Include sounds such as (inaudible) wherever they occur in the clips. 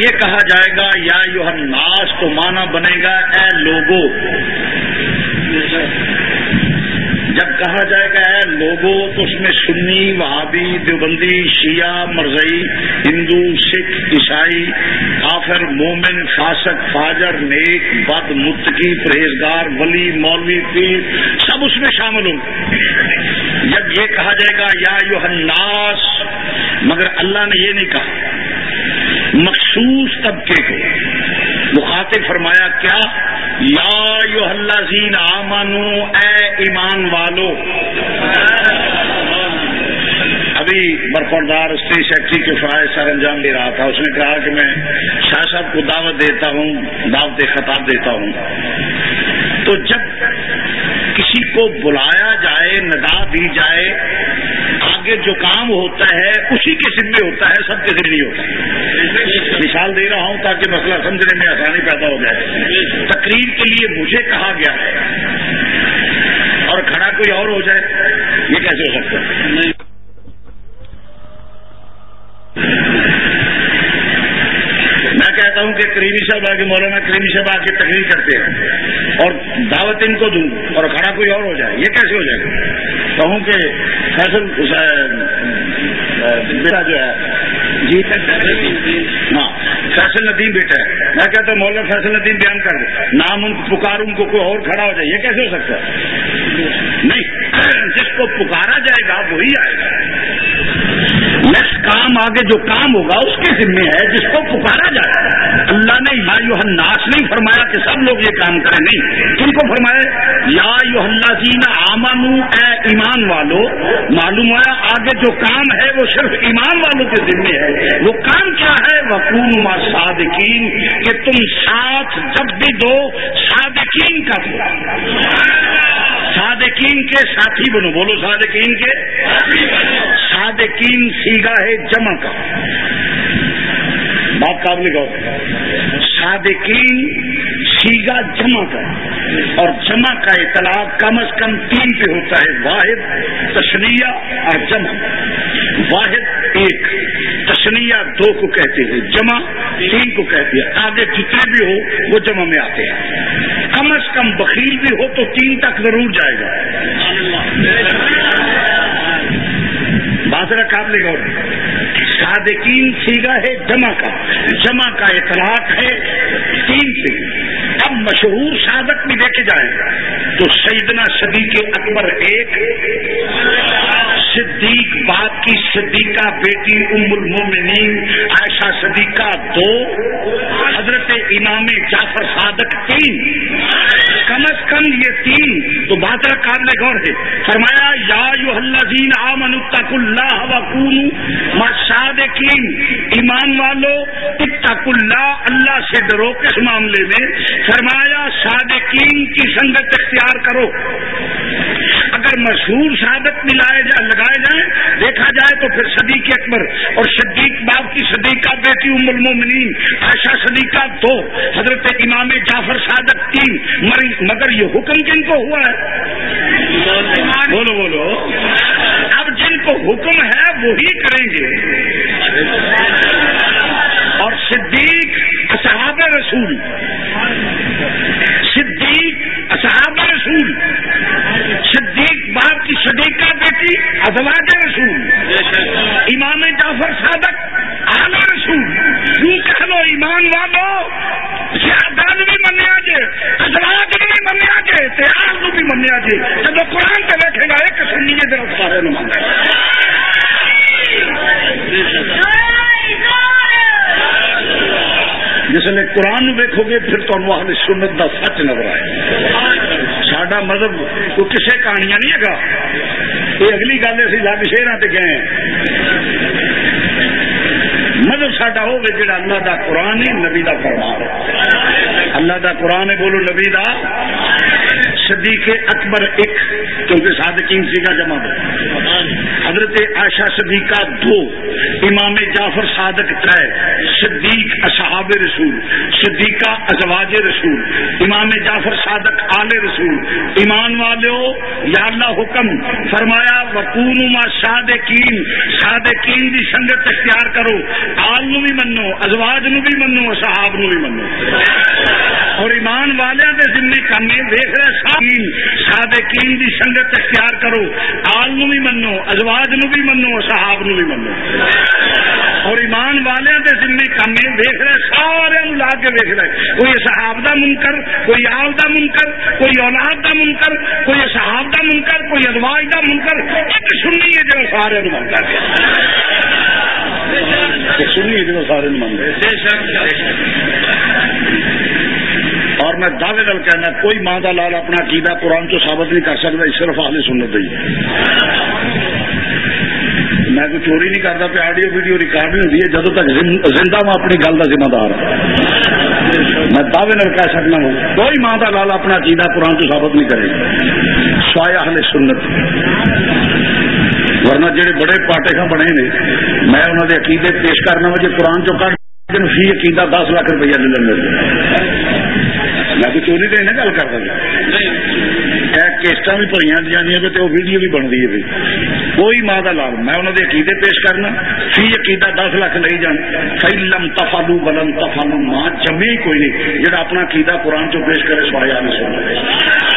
یہ کہا جائے گا، یا یو ناس تو مانا بنے گا اے لوگو۔ جب کہا جائے گا اے لوگوں تو اس میں سنی، وہابی، دیوبندی، شیعہ، مرزئی، ہندو، سکھ، عیسائی، کافر، مومن، فاسق، فاجر، نیک، بد، متقی، پرہیزگار، ولی، مولوی، پیر، سب اس میں شامل ہوں۔ جب یہ کہا جائے گا، یا یو الناس، مگر اللہ نے یہ نہیں کہا۔ مخصوص طبقے کو۔ مخاطب فرمایا، کیا؟ یا یو اللہ زین آمانو اے ایمان والو. ابھی برفردار اسٹری سیکٹری کے فرائض سر انجام دے رہا تھا۔ اس نے کہا کہ میں شاہ صاحب کو دعوت دیتا ہوں، دعوت خطاب دیتا ہوں۔ تو جب کسی کو بلایا جائے، ندا دی جائے آگے جو کام ہوتا ہے اسی کے ذمے ہوتا ہے، سب کے ذمہ نہیں ہوتا مثال دے رہا ہوں تاکہ مسئلہ سمجھنے میں آسانی پیدا ہو جائے۔ تقریر کے لیے مجھے کہا گیا ہے اور کھڑا کوئی اور ہو جائے، یہ کیسے ہو سکتا ہے؟ میں کہتا ہوں کہ کریمی صاحب آ کے مولانا کریمی صاحب آ کے تقریر کرتے ہیں اور دعوت ان کو دوں اور کھڑا کوئی اور ہو جائے، یہ کیسے ہو جائے؟ گا کہوں کہ فیصل بیٹا جو ہے جی ہاں فیصل ندیم بیٹا ہے۔ میں کہتا ہوں، مولانا فیصل ندیم بیان کر دیں نام ان کو پکار ان کو کوئی اور کھڑا ہو جائے، یہ کیسے ہو سکتا ہے؟ نہیں، جس کو پکارا جائے گا، وہی آئے گا۔ نیکسٹ کام آگے جو کام ہوگا، اس کے ذمے ہے جس کو پکارا جائے۔ گا اللہ نے یا یو ناس نہیں فرمایا کہ سب لوگ یہ کام کریں، نہیں۔ کن کو فرمائے یا یو اللہ جین آمن اے ایمان والو۔ معلوم ہوا آگے جو کام ہے وہ صرف ایمان والوں کے ذمے ہے۔ وہ کام کیا ہے؟ وقوم ما صادقین کہ تم ساتھ جب بھی دو، صادقین کا دو۔ صادقین کے ساتھی بنو۔ بولو صادقین کے۔ صادقین سیگا ہے جمع کا۔ بات قابل غور صادقین سیگا جمع کا اور جمع کا اطلاع کم از کم تین پہ ہوتا ہے۔ واحد تشنیہ اور جمع۔ واحد ایک تشنیہ دو کو کہتے ہیں۔ جمع تین کو کہتے ہیں۔ آگے جتنے بھی ہو، وہ جمع میں آتے ہیں۔ کم از کم بخیل بھی ہو تو تین تک ضرور جائے گا۔ بادرہ قابل غور۔ صادقین سیگا ہے، جمع کا۔ جمع کا اطلاق ہے۔ تین سے اب مشہور صادق بھی دیکھے جائیں۔ تو سیدنا صدیق اکبر ایک، صدیق باپ کی صدیقہ بیٹی ام المومنین، عائشہ صدیقہ دو، حضرت امام جعفر صادق تین۔ کم از کم یہ تین تو بادر قابل غور ہے؟ فرمایا، یا یو اللہ آمن اتق اللہ وقون صادقین۔ ایمان والو اتق اللہ اللہ سے ڈرو۔ کس معاملے میں فرمایا، صادقین کی سنگت اختیار کرو۔ اگر مشہور شہادت ملائے جائے لگائے جائیں، دیکھا جائے تو پھر صدیق اکبر اور صدیق باپ کی صدیقہ بیٹی ام المومنین، عائشہ صدیقہ دو، حضرت امام جعفر صادق تین مگر یہ حکم کن کو ہوا ہے؟ بولو بولو۔ اب جن کو حکم ہے وہی کریں گے۔ اور صدیق اصحاب رسول۔ صدیق اصحاب رسول۔ صدیقہ بیٹی، ازواج رسول، امام جعفر صادق آلہ رسول، یوں کہہ لو ایمان والو شہادت بھی منیا جے، ازواج بھی منیا جے تیار بھی منیا جے، جب قرآن پہ دیکھے گا، ایک سنیے دے سارے مانا جسے قرآن دیکھو گے، پھر تو اہل سنت کا سچ نظر آئے۔ سڈا مذہب کو کسے کہانیاں نہیں ہے یہ اگلی گل اسی لگ شہر گئے مذہب سڈا ہوگا جا اللہ دا قرآن ہے، نبی دا فرمان اللہ دا قرآن ہے، بولو نبی دا۔ صدیق اکبر ایک کیونکہ صادقین سی کا جمع دو حضرت عائشہ صدیقہ دو، امام جعفر صادق تر صدیق اصحاب رسول، صدیقہ ازواج رسول، امام جعفر صادق آل رسول، ایمان والو، یا اللہ حکم فرمایا وقون ما صادقین صادقین دی سنگت اختیار کرو، آل نو بھی منو، ازواج نو بھی منو، اصحاب نو بھی منو۔ اور ایمان والے دے ذمے کام دیکھ رہے سامین صادقین دی سنگت اختیار کرو۔ آل نو بھی منو، ازواج نو بھی منو، صحاب نو بھی منو۔ اور ایمان والے دے ذمے کام دیکھ رہے سارے لا کے دیکھ رہے۔ کوئی صحاب دا منکر، کوئی آل دا منکر، کوئی اولاد دا منکر، کوئی صحاب دا منکر، کوئی ازواج دا منکر۔ ایک سنی ہے جو سارے منتا سنی ہے جو سارے منگا اور میں دعوے دل کہنا، کوئی ماں کا لال اپنا عقیدہ قرآن تو ثابت نہیں کر سکتا صرف آلے سنت ہی میں کوئی چوری نہیں کرتا، پہ آڈیو ویڈیو ریکارڈ نہیں ہوتی ہے جدو تک زندہ میں اپنی گل کا ذمہ دار میں دعوے نال کہہ سکنا ہوں، کوئی ماں کا لال اپنا عقیدہ قرآن تو ثابت نہیں کرے گا۔ سوایا اہل سنت۔ ورنہ جڑے بڑے پاٹے بنے نے، میں انہوں نے عقیدے پیش کرنا وا جی قرآن چو کر فی عقیدہ دس لاکھ روپیہ دے لیں میں تو چوری تو گل کر دیا کیسٹا بھی پڑی جانیا تو ویڈیو بھی بنتی ہے کوئی ماں کا لال میں انہوں نے عقیدے پیش کرنا فی عقیدہ دس لاکھ نہیں جان فیلم تفالو بلم تفالو ماں جمے ہی کوئی نہیں جہاں اپنا عقیدہ قرآن چو پیش کرے سوایا نہیں سن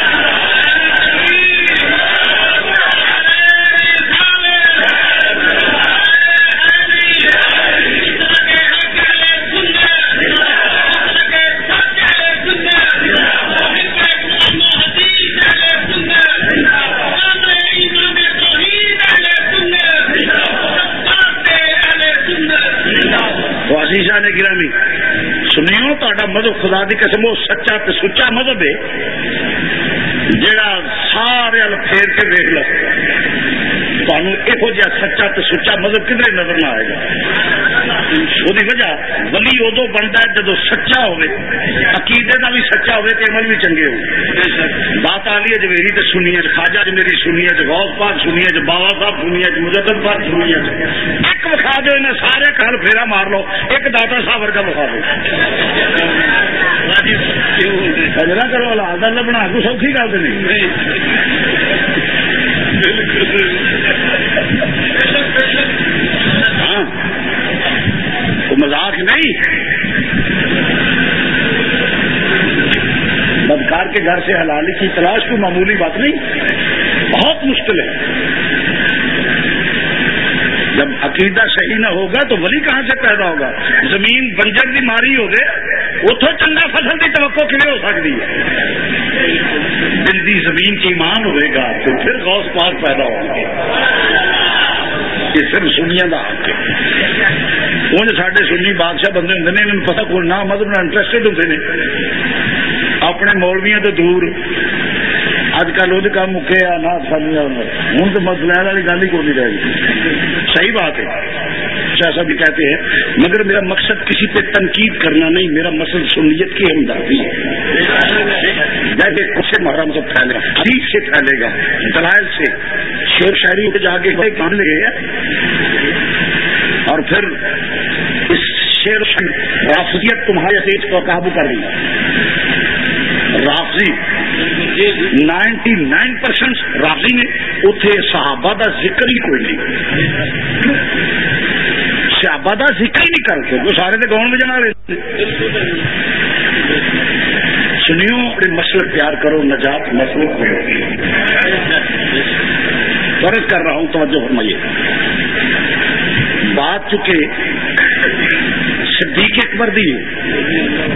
سنیو مذہب خدا دی قسم، وہ سچا تے سچا مذہب ہے جڑا سارے پھیر کے دیکھ لو۔ تمہیں یہو جہا سچا تو سچا مذہب کدھر نظر نہ آئے گا؟ وہ وجہ، ولی ادو بنتا ہے جب سچا ہوئے، عقیدے کا بھی سچا ہوئے تو عمل بھی چنگے ہو بات آ رہی ہے جی تو سنی ہے خاجا جی میری سنی ہے جی غوث پاک سنی ہے جی بابا صاحب سنی ہے جی مجدد پاک سنی ہے ایک دو انہیں سارے کل پھیرا مار لو، ایک داتا صاحب ورگا بخا دو حجرا کرو اللہ لبنا کو سوکھی گل تو نہیں۔ ہاں۔ مزاق نہیں۔ بدکار کے گھر سے حلالی کی تلاش کوئی معمولی بات نہیں۔ بہت مشکل ہے۔ جب عقیدہ صحیح نہ ہوگا تو ولی کہاں سے پیدا ہوگا؟ زمین بنجر کی ماری ہو گئے اتو چنگا فصل کی توقع کھڑے ہو سکتی ہے۔ دل کی زمین کی ایمان ہوئے گا تو پھر غوث پاک پیدا ہوں گے۔ یہ صرف سنیا کا حق ہے۔ ہوں سارے سنی بادشاہ بندے ہوں نے پتا کوئی نہ مطلب انٹرسٹڈ ہوتے ہیں اپنے مولویا تو دور۔ اج کل وہ کام مکے آ نہ ہوں تو مسئلہ والی گل ہی کو نہیں رہے گی۔ صحیح بات ہے۔ ایسا بھی کہتے ہیں، مگر میرا مقصد کسی پہ تنقید کرنا نہیں، میرا مقصد سنیت کی ہمدردی ہے۔ جیسے کچھ محرم سے پھیلے گا حدیث سے پھیلے گا، دلائل سے۔ شیر شاعری پہ جا کے کام لے اور پھر اس شیر رافضیت تمہارے دیش کو قابو کر رہی ہے۔ رافضی نائنٹی نائن پرسینٹ راضی نے اتنے صحابہ کا ذکر ہی کوئی نہیں۔ صحابہ کا ذکر ہی نہیں کرتے وہ سارے تو گاؤں میں رہے۔ سنیو اپنے مسلک پیار کرو، نجات مسلک میں ہوگی فرض کر رہا ہوں، توجہ فرمائیے۔ بات چکے صدیق اکبر دی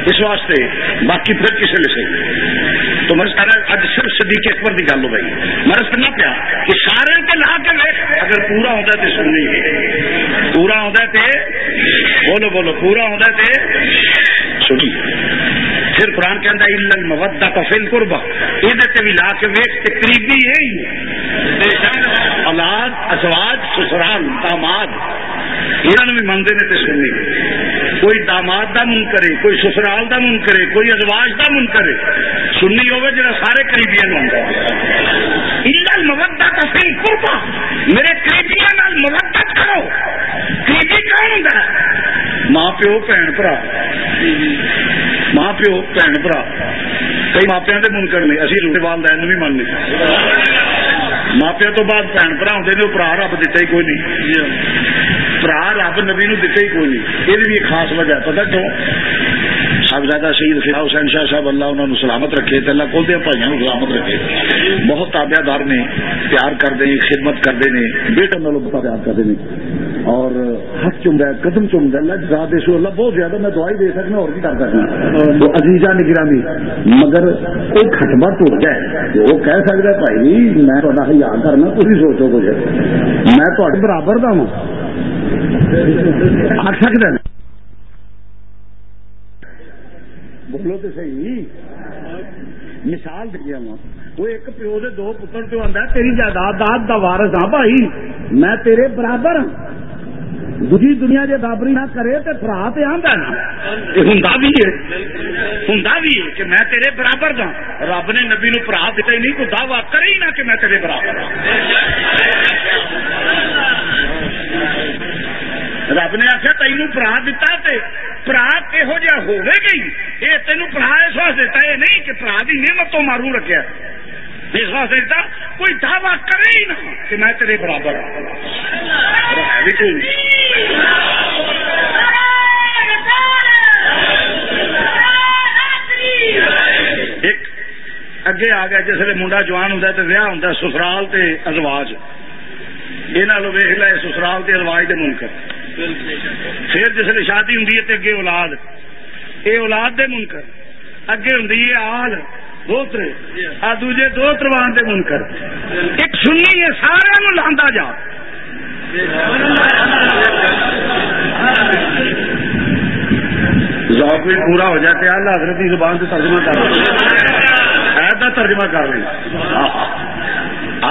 اس واسطے، باقی پھر کسی لے سکتے۔ تو میں اج صرف صدیق اکبر کی گل ہو گئی میں سننا پیا کہ سارے کے لا کے اگر پورا ہوتا تو سننی پورا ہوتا تو بولو بولو، پورا ہوتا تو سنی۔ پھر قرآن کے اندر علم مبدا کا فل قربا یہ بھی لا کے ویس قریبی یہی اولاد، ازواج سسرال داماد۔ یہاں بھی منگتے نے تو سننی کوئی داماد کا من کرے، کوئی سسرال کا من کرے، کوئی ازواج کا من کرے۔ سننی ہوگا جا سارے قریبیا مبدہ کا سنگھ کرتا میرے قریبیا مبدت کرو۔ قریبی کون ہوں ماں پیو بھن برا۔ ماں پیو بھن برا۔ کئی ماپیا کے منکر نے اسی روٹے والدین بھی ماننے ماپیا تو بعد بھن برا ہوں برا رب دتا ہی کوئی نہیں۔ برا رب نبی نو دتا ہی کوئی نہیں۔ یہ بھی خاص وجہ پتا کیوں سب زیادہ شہید خلا حسین شاہ صاحب، اللہ انہوں نے سلامت رکھے تو اللہ کھولتے بھائی سلامت رکھے۔ بہت تابع دار نے، پیار کرتے ہیں، خدمت کرتے ہیں، بیٹا نالوں بتا پیار کرتے ہیں۔ اور ہاتھ چم ہے، قدم چم رہا اللہ جزا دے سو اللہ بہت زیادہ میں دعائی دے سکنا، اور بھی کر سکنا۔ تو عزیزہ نگرانی مگر کوئی کھٹبا ٹوٹ جائے وہ کہہ سکتا ہے، بھائی، میں تھوڑا ہزار کرنا تھی سوچو کچھ۔ میں تھوڑے برابر کا ہوں۔ آ سکتا بولو تو صحیح۔ مثال دیا وا وہ ایک پیو دے دو پتر جو آتا تیری جائیداد کا وارس ہاں بھائی۔ میں تیرے برابر ہوں دوسری دنیا جی برابری نہ کرے تو برا تو آتا نا ہوں بھی ہے۔ ہوں بھی ہے کہ میں تیرے برابر دا رب نے نبی نو برا دیتا ہی نہیں کوئی دعوی کرے ہی نہ کہ میں تیرے برابر ہوں رب نے آخیا تین برا دتا برا کہہو جہ ہوے گئی یہ تین برا اس واسطے دیتا یہ نہیں کہ برا کی نعمت تو مارو رکھا اس واسطے دیتا، کوئی دعوی کرے ہی نہ کہ میں تیرے برابر ایک اگے آ گیا، جس منڈا جوان ہوں تو ویاہ ہوں سسرال تے ازواج۔ یہ ویخ لے، سسرال تے ازواج دے منکر۔ پھر جس شادی ہوں اگے اولاد۔ یہ اولاد دے منکر۔ اگے ہوں آل دوترے آ دوجے دو تروان دے منکر۔ ایک سنی ہے، سارے لانا جا۔ ذوق بھی پورا ہو جاتے اللہ حضرت کی زبان سے ترجمہ کر۔ رہے ترجمہ کر رہے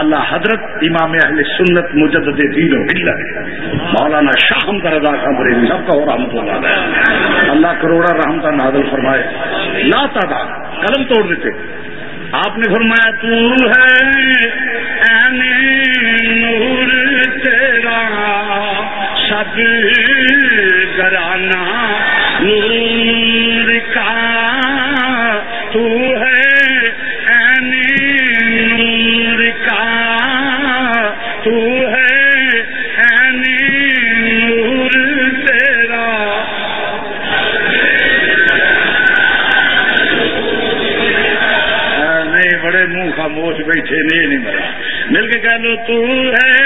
اللہ حضرت امام اہل سنت مجدد دین و ملت۔ مولانا شاہم کا رضا کا برے سب کا اور رحمت اللہ اللہ کروڑا رحم کا نازل فرمائے۔ لا تعداد قلم توڑ دیتے۔ آپ نے فرمایا، تو ہے نور تیرا۔ سب گرانا نور کا تو ہے خاموش بیٹھے نہیں نہیں مل کے کہہ لو تو ہے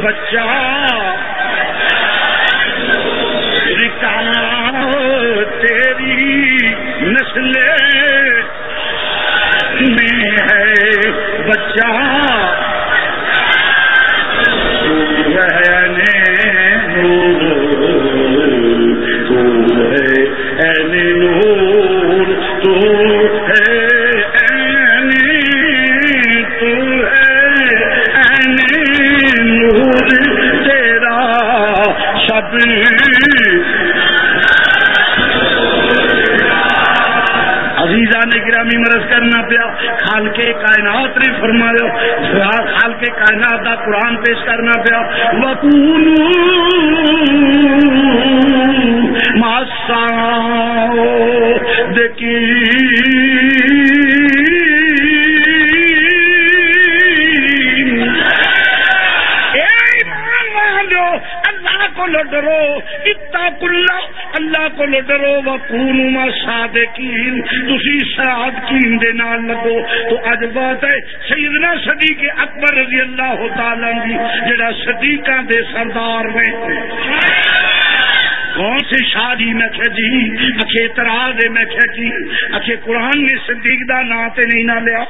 بچہ رکانا تیری نسل میں ہے بچہ رہنے نور تو نور تو ہے عزیزہ نے گرامی مرض کرنا پیا۔ خال کے کائنات نے فرمایا، خال کے کائنات کا قرآن پیش کرنا پیا۔ وکول ماسا کو نہ ڈرو اتنا کلا، اللہ کو نہ ڈرو و پورنما صادقین تسی صادقین دے نال لگو۔ تو اج بات ہے سیدنا صدیق اکبر رضی اللہ تعالی دی، جڑا صدیقاں دے سردار نے۔ کون سی شادی؟ میں کیا جی اچھے اعتراض میں کیا جی اچھے قرآن نے صدیق دا نام تے نہیں نہ لیا۔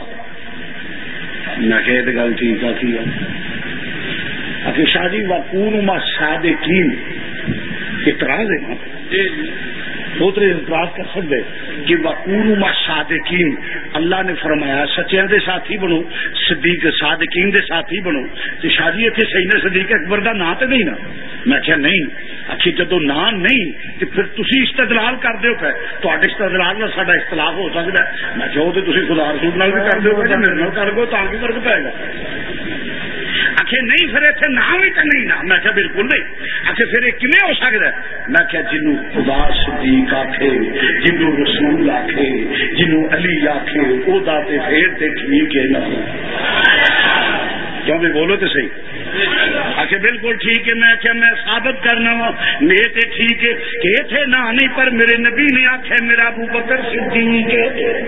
میں کہ گل ٹھیک ہے شادی وقور ما صادقین. اعتراض ہے نا؟ دوسرے اعتراض کر سکتے کہ وقور ما صادقین اللہ نے فرمایا سچیاں دے ساتھی بنو صدیق صادقین دے ساتھی بنو۔ تو شادی اتنے صحیح نے صدیق اکبر دا نام تو نہیں نا؟ میں کیا نہیں۔ اچھی جدو نام نہیں تو پھر تھی استدلال کر دو پہ تو استدلال میں سارا اختلاف ہو سکتا ہے۔ میں کہو تو تھی خدا رسول بھی کر دو میرے کر دو تو کی فرق پائے گا؟ آخر نہیں پھر اتنے نام ہی تو نہیں نا میں کیا بالکل نہیں۔ آخر پھر یہ کن ہو سکتا ہے؟ میں کیا جنو خدا صدیق آخے جنو رسول آخے جنو علی آخے وہ دے پھر تے ٹھیک ہے نا کیوں بھی بولو تو صحیح؟ آخر بالکل ٹھیک ہے، میں کیا میں ثابت کرنا وا میرے تے ٹھیک ہے۔ کہ تھے نہ نہیں، پر میرے نبی نے آخیا میرا ابو بکر صدیق ہے۔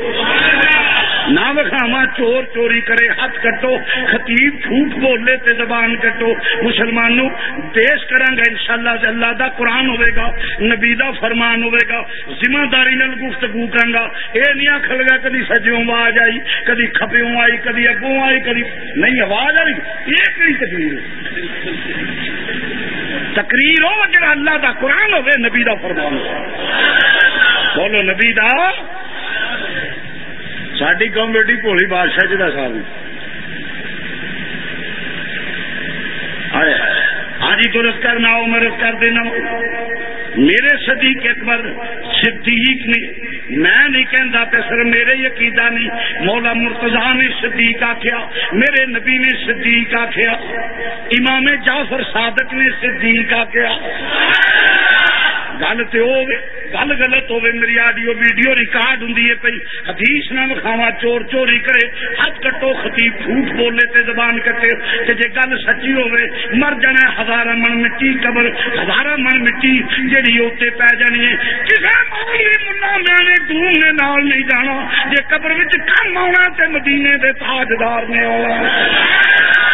نہ وکھاوا چور چوری کرے ہاتھ کٹو، خطیب جھوٹ بولے تے زبان کٹو۔ مسلمانوں، پیش کرا گا ان شاء اللہ دا قرآن ہوے گا، نبی دا فرمان ہوے گا ذمہ داری نال گفتگو کرا گا۔ یہ نہیں آخل گا کدی سجوں آواز آئی، کدی کھپیوں آئی، کدی اگوں آئی، کدی نہیں، آواز آئی۔ یہ کہڑی تقریر تقریر ہو جڑا اللہ دا قرآن ہوے نبی دا فرمان ہو بولو نبی دا ساری قوم بیٹی بھولی بادشاہ جی کا سال ہاں جی تو رس کرنا ہو میں رس کر دینا میرے صدیق اکبر صدیق نے میں نہیں کہتا پہ سر میرے عقیدہ نہیں مولا مرتضا نے صدیق آخیا میرے نبی نے صدیق آخیا امام جعفر صادق نے صدیق آخیا گل تو گل غلط ہوے میری آڈیو ویڈیو ریکارڈ ہوں پی حدیث نہ مکھاوا چور چوری کرے۔ ہاتھ کٹو خطیب جھوٹ بولے تے زبان کٹے۔ تے جے گل سچی ہوے مر جانا ہزار من مٹی قبر۔ ہزار من مٹی جیڑی اوتے پی جانی ہے۔ کسے مولوی منا میں نے دھوم نے نال نہیں جانا۔ جے قبر وچ کم آنا تے مدینے دے تاجدار نے آنا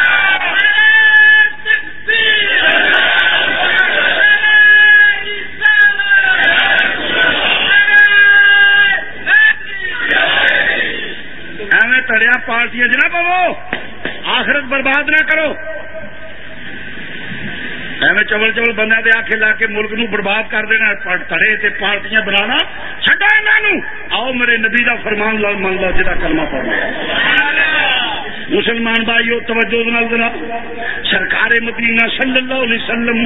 تڑیا پارٹیاں جنا پو آخرت برباد نہ کرو۔ ایویں چبل چبل بندہ دے آخے لا کے ملک نو برباد کر دینا تڑے تے پارٹیاں بنا چڈا انہوں آؤ میرے نبی کا فرمان لال من لو جا کلمہ پڑھنا۔ مسلمان بھائیو، توجہ ذرا۔ سرکار مدینہ صلی اللہ علیہ وسلم،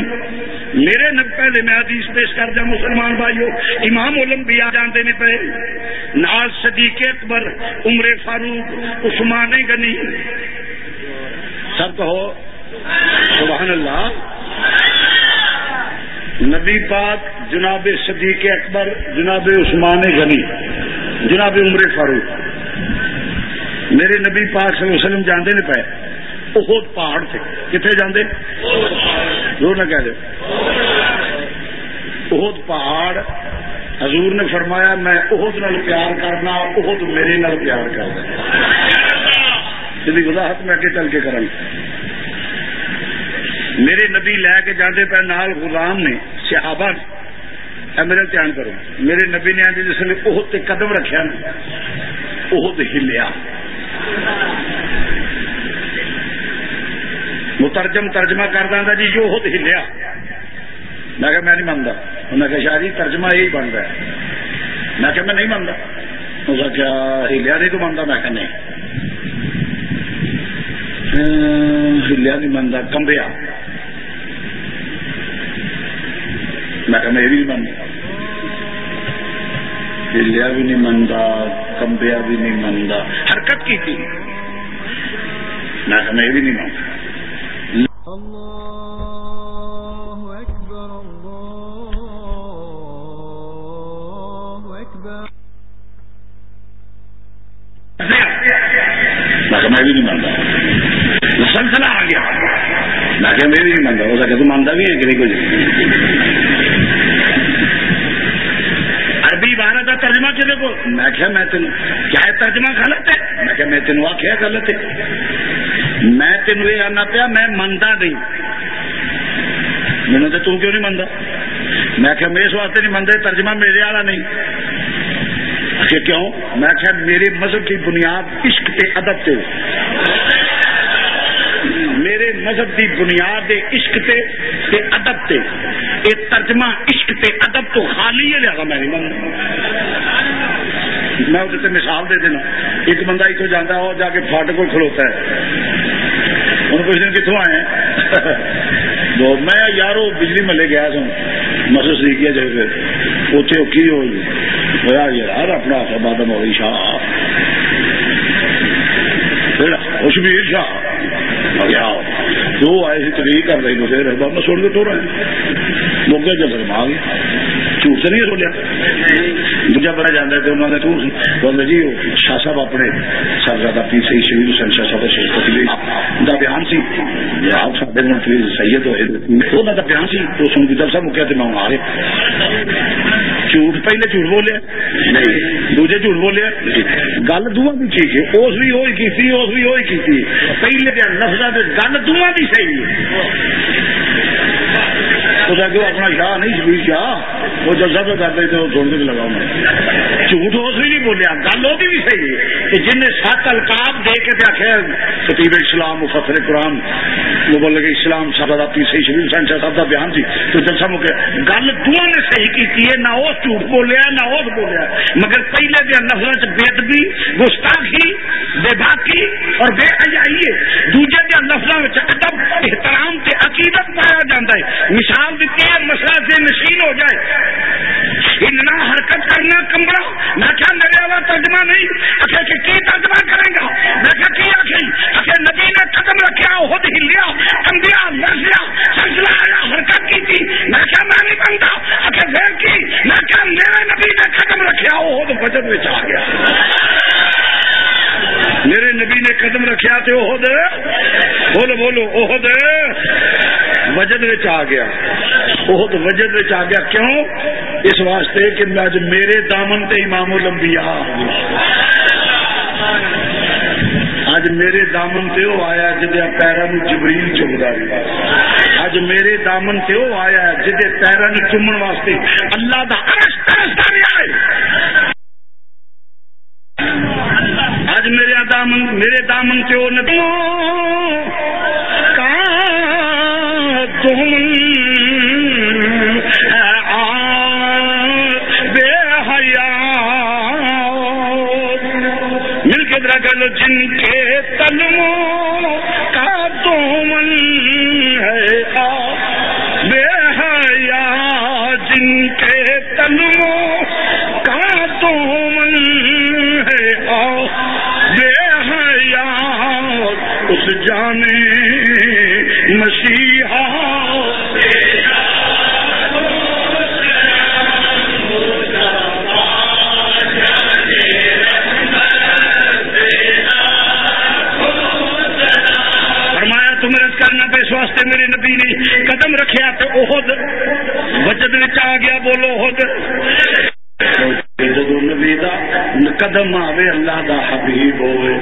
میرے نب پہلے میں حدیث پیش کر دیا مسلمان بھائیو، امام علم بھی آ جانتے نہیں پے ناز صدیق اکبر، عمر فاروق، عثمان گنی سب کہو۔ سبحان اللہ نبی پاک جناب صدیق اکبر، جناب عثمان غنی، جناب عمر فاروق۔ میرے نبی پاک صلی اللہ علیہ وسلم جانے نے پے بہت پہاڑ تھے۔ کتنے جانے دو نہ کہہ دے۔ بہت پہاڑ۔ حضور نے فرمایا، میں اہد نال پیار کرنا اہد میرے نال پیار کرنا۔ جی وضاحت میں اگے چل کے کروں۔ میرے نبی لے کے جانے پہ نال غلام نے، صحابہ میرے دھیان کرو۔ میرے نبی نے جس نے اہد قدم رکھا نا اہد ہلیا۔ مترجم ترجمہ کر دیا جی جو خود ہلیا میں کہ میں نہیں منتا انہیں کہا، شاہ جی ترجمہ یہی بن رہا ہے۔ میں کہ میں نہیں منتا اس کیا ہلیا نہیں تو منتا میں کہ نہیں۔ ہاں، ہلیا نہیں منتا کمبیا میں کہ میں یہ بھی نہیں منتا ہلیا بھی نہیں منتا کمبیا بھی نہیں منتا حرکت کی تھی۔ میں بھی نہیں مانتا۔ میں بھی نہیں مانتا۔ سلسلہ آ گیا۔ میں کہ میں بھی نہیں مانتا۔ ہو سکے تو مانتا بھی ہے کہ نہیں کچھ میں میں تین کیا ہے ترجمہ غلط ہے؟ میں کیا میں تینوں آخیا غلط ہے۔ میں تینوں یہ آنا پیا، میں منتا نہیں۔ مجھے تو کیوں نہیں منتا میں کیا میں اس واسطے نہیں منتا ترجمہ میرے والا نہیں۔ کہ کیوں؟ میں کہ میرے مذہب کی بنیاد عشق کے ادب سے میرے مذہب کی بنیاد عشق تے تے ادب تے۔ یہ ترجمہ عشق تے ادب تو خالی ہے لیا میں نہیں میں وہ مثال دے دینا۔ ایک بندہ اتو جانا اور جا کے فاٹ کو کھلوتا ہے۔ ان کچھ دن کتوں آئے (laughs) تو میں یارو بجلی ملے گیا سو مسجد سی کیا جائے اتنے کی ہوئی؟ ہوا یار، اپنا بادم مولی شاہ۔ خوشبیر شاہ۔ گیا جو آئے تھی تقریر کر رہی مجھے رہا میں چھوڑ کے تو رہے موقع جب آ گیا۔ جھوٹ سے نہیں سولیا دوجا بڑا جانا ہے انہوں نے تو بولے جی شاہ صاحب اپنے صاحبزادہ پیر سی شہید حسین شاہ صاحب شیخ ان کا بیان سی آپ سارے منتری سید ہوئے انہوں کا بیان سی تو سن سے مکیا تو میں آ رہے جھوٹ پہلے جھوٹ بولیا نہیں دوجے جھوٹ بولیا گل دونوں بھی ٹھیک ہے اس بھی ہوئی کی اس بھی ہوئی کی پہلے لفظ گل دونوں بھی صحیح ہے اپنا شاہ نہیں شبیر شاہ؟ وہ جلسہ پہ کرتے تھے، وہ سننے بھی لگاؤں میں۔ جھوٹ اس بھی نہیں بولیا گل وہ بھی صحیح ہے کہ جن نے سات القاب دے کے آخیا خطیب اسلام مفسر قرآن وہ بول گئے اسلام سب پی سی شبیر حسین شاہ صاحب کا بیان سی تو جلسہ مکے گل دونوں نے صحیح کی ہے، نہ وہ جھوٹ بولیا نہ وہ بولیا مگر پہلے دیا نفل بےدبی گستاخی، بے باقی اور بے حجائی ہے۔ دوجے دیا نفلوں ادب، احترام سے عقیدت پایا جاتا ہے۔ مثال دیتی ہے مسئلہ سے نشین ہو جائے۔ اتنا حرکت کرنا کمرہ میں کیا میرے والا ترجمہ نہیں اچھا کہ کی ترجمہ کریں گا میں کیا کی آخری اچھا نبی نے قدم رکھا خود ہلیا کمبیا لڑیا سلسلہ آیا، حرکت کی تھی۔ میں کیا میں نہیں بنتا۔ اچھا پھر کی؟ میں کیا میرے نبی نے قدم رکھا وہ خود بجٹ میں چاہ گیا۔ میرے نبی نے قدم رکھا تو عہد، بولو بولو، عہد وجد آ گیا۔ بہت وجد آ گیا۔ کیوں؟ اس واسطے کہ اج میرے دامن تے امام الانبیاء ہاں۔ اج میرے دامن تے وہ آیا جدیا پیروں جبریل چمتا رہا اج میرے دامن تے وہ آیا جدے پیروں چومن واسطے اللہ دا عرش ترستا رہا دامن میرے دامن سے وہ ندی تم حیا۔ مل کے جن کے تنوں اس جانے مسیحا فرمایا تم کرنا پہ اس واسطے میرے نبی نے قدم رکھیا تو عہد وجد آ گیا، بولو عہد قدم آوے اللہ دا حبیب ہوئے۔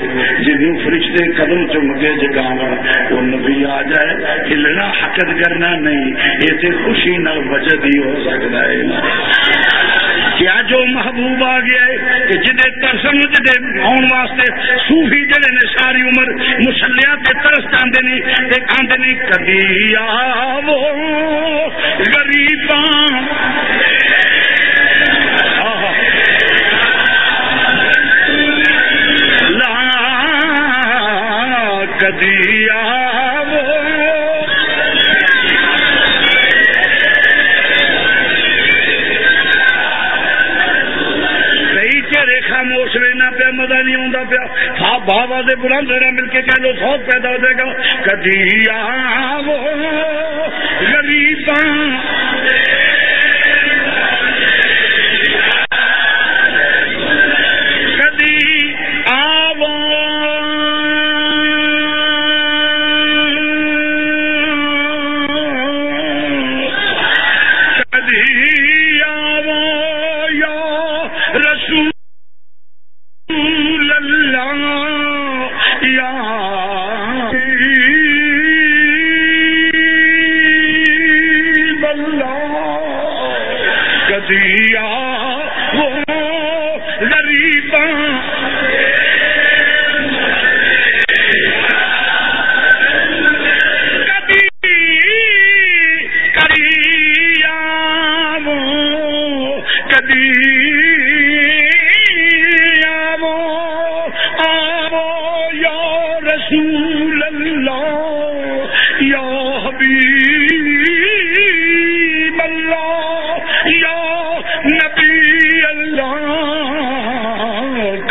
جنہوں فرشتے قدم چمکے جگاوا وہ نبی آ جائے، ہلنا حقت کرنا نہیں، یہ تے خوشی نہ بچت ہی ہو سکتا ہے۔ کیا جو محبوب آ گیا ہے، کہ جدے ترسم جدے آن واسطے صوفی جڑے نے ساری عمر مسلیاں تے ترس آندے نہیں تے آندے نہیں کبھی آو غریباں۔ دیا کئی چہرے خاموش رہنا بابا سے بلند ذرا مل کے کہہ لو سوچ پیدا ہو جائے گا۔ کدی آو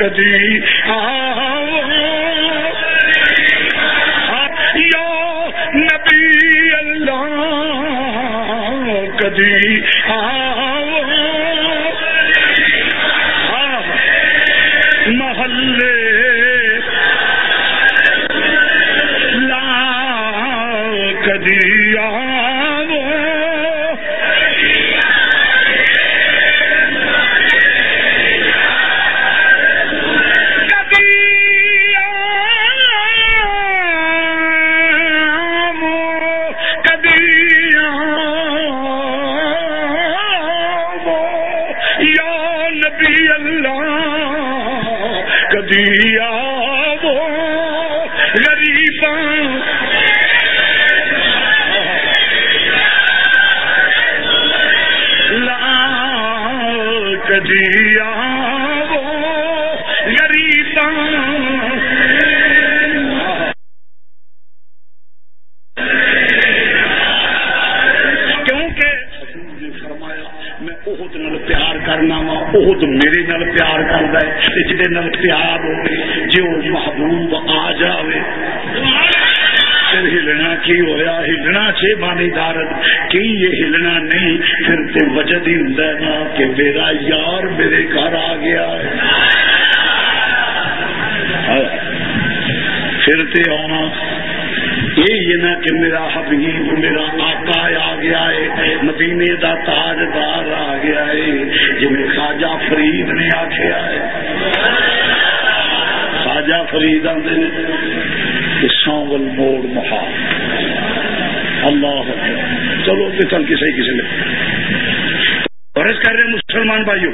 جی۔ دی بہت میرے نال پیار کرتا ہے جہد نال پیار ہوگی جی وہ محبوب آ جائے پھر ہلنا کی ہویا؟ ہلنا چھ بانی دارت کی یہ ہلنا نہیں؟ پھر تو وجد ہی ہوں نا کہ میرا یار میرے گھر آ گیا ہے۔ پھر تو آنا یہ نہ کہ میرا حبیب، میرا آقا آیا گیا ہے، مدینے دا تاجدار آ گیا ہے۔ جی خواجہ فرید نے آخیا ہے۔ خواجہ فرید آتے نے ساول موڑ محا اللہ چلو کتنا کسی کسی نے برس کر رہے مسلمان بھائیوں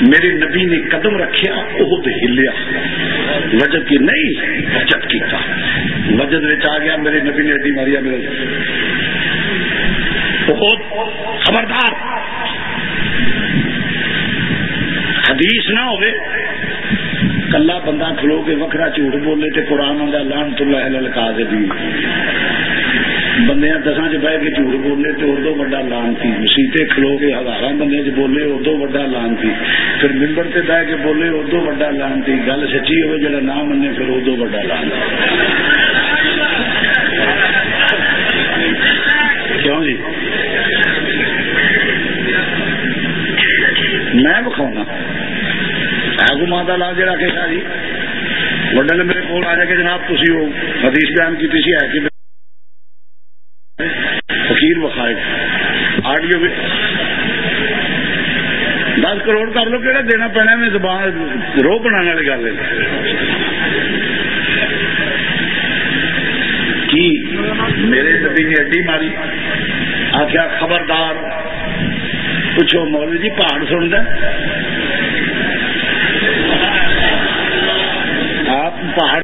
میرے نبی نے قدم رکھیا وہ تو ہلیا۔ وجد کی نہیں، وجد کیتا۔ وجد آ گیا، میرے نبی نے اڈی ماریا میرے بہت خبردار۔ حدیث نہ ہوئے۔ کلا بندہ کھلو کے وکرا جھوٹ بولے تو قرآن کا لان تلا لکا دے بھی بندے دساں چ بہ کے جھوٹ بولے تو ادو وڈا لانتی مسیطے کھلو کے ہزار بندے چ بولے ادو وڈا لانتی پھر ممبر سے بہ کے بولے ادو وڈا لانتی گل سچی ہوئے جہاں نہ منے پھر ادو وا لانتی کیوں جی؟ میں بکھاؤں آگو ماتا لال جڑا کے ساری وڈا نے میرے کو آیا کے جناب تھی ہو حدیث بیان کی تھی ہے کہ فقیر بخائے آڈیو بھی دس کروڑ کر لو کہ دینا پینا میں زبان رو بنا والی گل ہے۔ کی؟ میرے نبی نے اڈی ماری آخیا خبردار۔ پوچھو مولوی جی پہاڑ سنتا آپ پہاڑ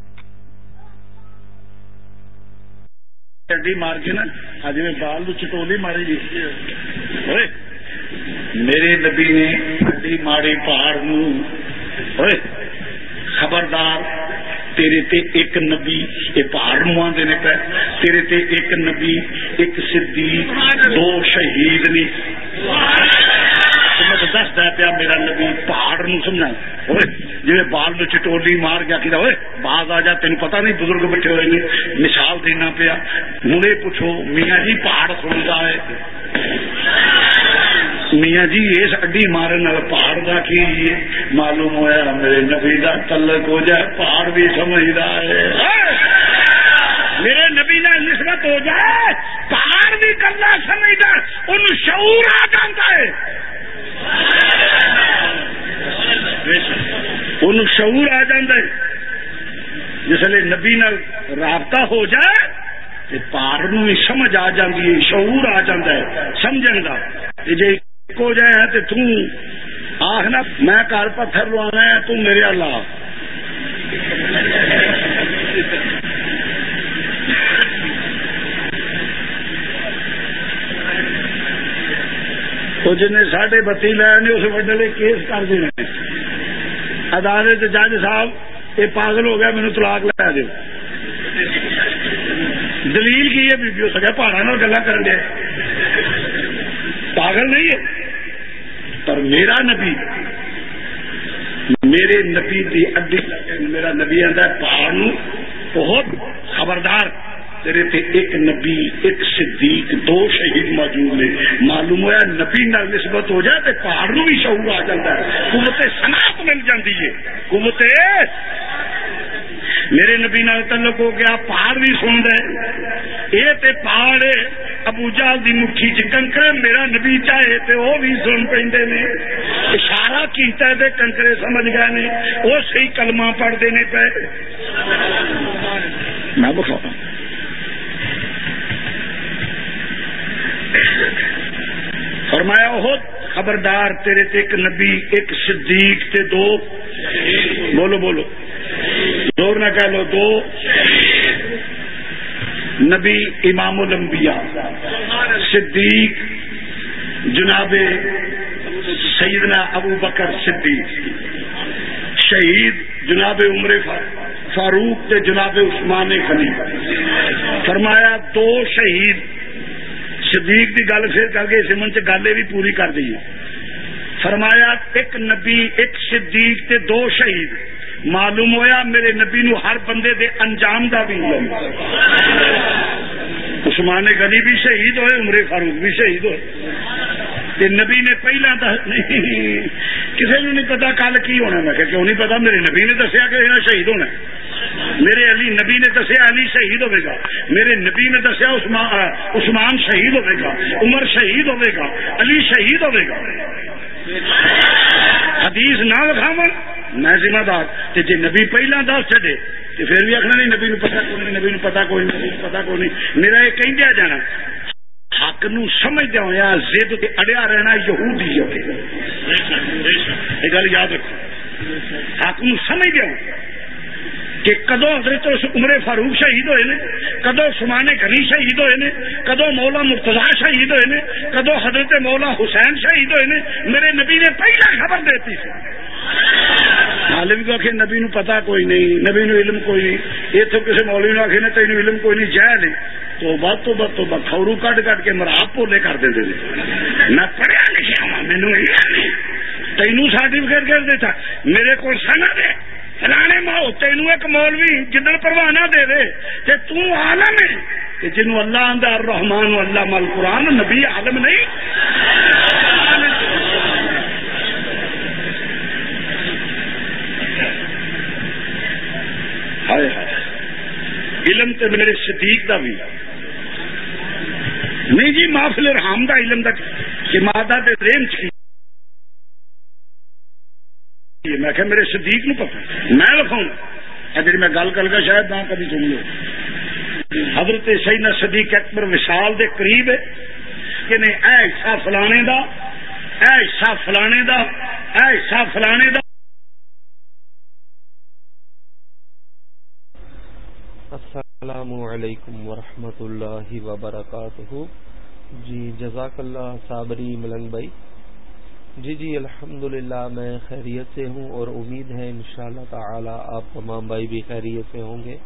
چڈی مار کے نا اج میں بال چٹولی ماری جی میرے نبی نے اڈی ماری پہاڑ نو خبردار تیرے تے ایک نبی یہ پہاڑ نو پہ تیرے تے ایک نبی ایک صدیق دو شہید نے دستا پیا میرا نبی پہاڑ نو سمجھا جی بال میں چٹولی مار گیا کہ باز آ جا تین پتا نہیں بزرگ بیٹھے ہوئے نے۔ مثال دینا پیا ہوں یہ پوچھو، میاں جی پہاڑ سنتا ہے میاں جی اس اڈی مارن پہاڑ کا کی معلوم ہوا میرے نبی کا تلک ہو جائے، پہاڑ بھی سمجھتا ہے۔ میرے نبی نے نسبت ہو جائے، پہاڑ بھی کرنا سمجھتا ان شعور آ جاتا ہے۔ ان شعور آ جاتا ہے۔ جس نبی نال رابطہ ہو جائے تو پار نو بھی سمجھ آ جاتی ہے، شعور آ جاتا ہے۔ سمجھن کا جی ایک ہو جائے تو تم آخنا میں کال پتھر لوانا ہے تم میرے اللہ۔ تو جن ساڈے بتی لے اس وڈے کیس کر دینا عدالت جج صاحب، یہ پاگل ہو گیا، مینو طلاق لے دو دلیل کی ہے بی ہو سکیا گلا کر دیا پاگل نہیں ہے۔ پر میرا نبی، میرے نبی دی اڈی میرا نبی آتا ہے پہاڑ بہت خبردار۔ تیرے تے ایک نبی، ایک صدیق، دو شہید موجود نے۔ معلوم ہوا نبی نال نسبت ہو جائے تو پہاڑ نو بھی شعور آ جاتا ہے۔ قوت سناپ مل جاتی ہے۔ قوت میرے نبی نال تعلق ہو گیا، پہاڑ بھی سن دے یہ تے پہاڑ ابو جال دی مٹھی چ کنکرے میرا نبی چاہے تے وہ بھی سن پہ نے۔ اشارہ کیتا ہے تے کنکرے سمجھ گئے نے۔ وہ صحیح کلمہ پڑھتے نے پہ میں بخوا فرمایا ہو خبردار تیرے تے ایک نبی، ایک صدیق تے دو. بولو بولو۔ دور نہ کہہ لو، دو۔ نبی امام الانبیاء، صدیق جناب سیدنا ابو بکر صدیق، شہید جناب عمر فاروق تے جناب عثمان خلیفہ فرمایا، دو شہید صدیق کی گل پھر کر کے سمن چ گل بھی پوری کر دی فرمایا، ایک نبی، ایک صدیق تے دو شہید۔ معلوم ہویا میرے نبی نو ہر بندے دے انجام دا بھی علم۔ عثمان گلی بھی شہید ہوئے، عمر فاروق بھی شہید ہوئے۔ تے نبی نے پہلا نہیں کسی نے نہیں پتا کل کی ہونا۔ میں کہ کیوں نہیں پتا؟ میرے نبی نے دسیا کہ شہید ہونا میرے علی نبی نے دسیا علی شہید ہوے گا۔ میرے نبی نے دسیا عثمان شہید ہوے گا۔ عمر شہید ہوے گا۔ علی شہید ہوے گا۔ حدیث نہ لکھاو میں ذمہ دار۔ کہ جی نبی پہلا دس چڈے تو پھر بھی آخنا نہیں، نبی نو پتا کوئی نہیں، نبی نو پتا کوئی نہیں پتا کوئی نہیں۔ میرا یہ کہیں دیا جانا۔ حق نو سمجھ ہوا زد اڑیا رہنا یہودی یہ گل یاد رکھو۔ حق نو سمجھ دیا کہ کدو حضرت عمر فاروق شہید ہوئے نے، کدو سمان غنی شہید ہوئے نے، کدو مولا مرتضا شہید ہوئے نے، کدو حضرت مولا حسین شہید ہوئے نے، میرے نبی نے پہلا خبر دیتی سی عالم کو آخر نبی نو پتا کوئی نہیں، نبی نو علم کوئی نہیں یہ تو کسی مولوی نو آخر تین علم کوئی نہیں جائے نہیں تو بات تو بات تو بات خورو کٹ کٹ کے مراب پولے کر دیں دے۔ میں پڑھیا لکھا مینو تینوں سرٹیفکیٹ کر دیتا، میرے کو سنا دے۔ فلانے ماؤ تین ایک مولوی جدھر پروانہ دے دے تے تو عالم ہے کہ جنوں اللہ آدھا رحمان اللہ مل قرآن نبی عالم نہیں علم تے میرے صدیق دا بھی نہیں جی محفل رحام دا علم دا کہ مادہ تے ریم چکی میں کہ میرے صدیق نو پتا میں لکھاؤں۔ اگر میں گل کر گا شاید نہ کبھی سن لو حضرت سیدنا صدیق اکبر وشال دے قریب ہے۔ کہ نہیں، اے حصہ فلانے دا، اے حصہ فلانے دا، اے حصہ فلانے دا۔ السلام علیکم ورحمۃ اللہ وبرکاتہ۔ جی جزاک اللہ صابری ملنگ بھائی۔ جی جی الحمد میں خیریت سے ہوں اور امید ہے انشاءاللہ تعالی آپ تمام بھائی بھی خیریت سے ہوں گے۔